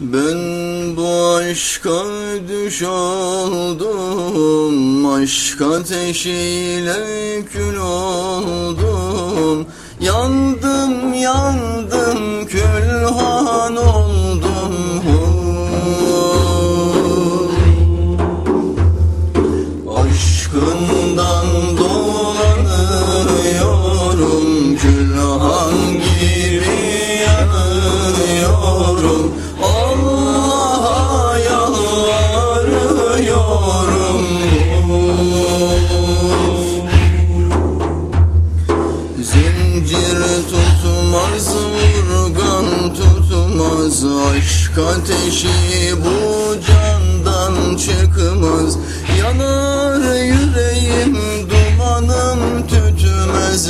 Ben bu aşka düş oldum Aşk ateşiyle kül oldum. Yandım yandım Aşk ateşi bu candan çıkmaz. Yanar yüreğim, dumanım tütmez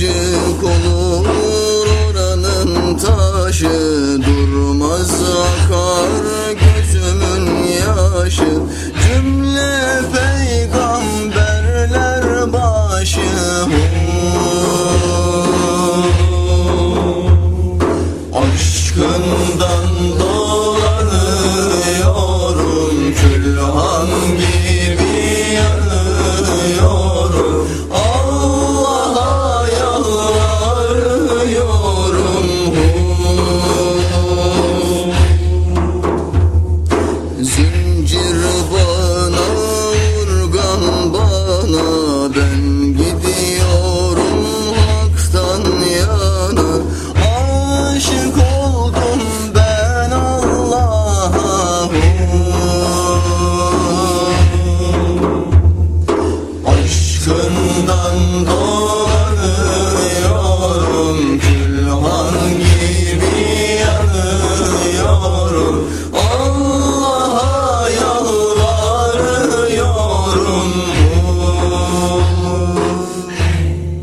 Ufacık olur oranın taşı Durmaz akar gözümün yaşı. Cümle peygamberler başı Zoom Kurum.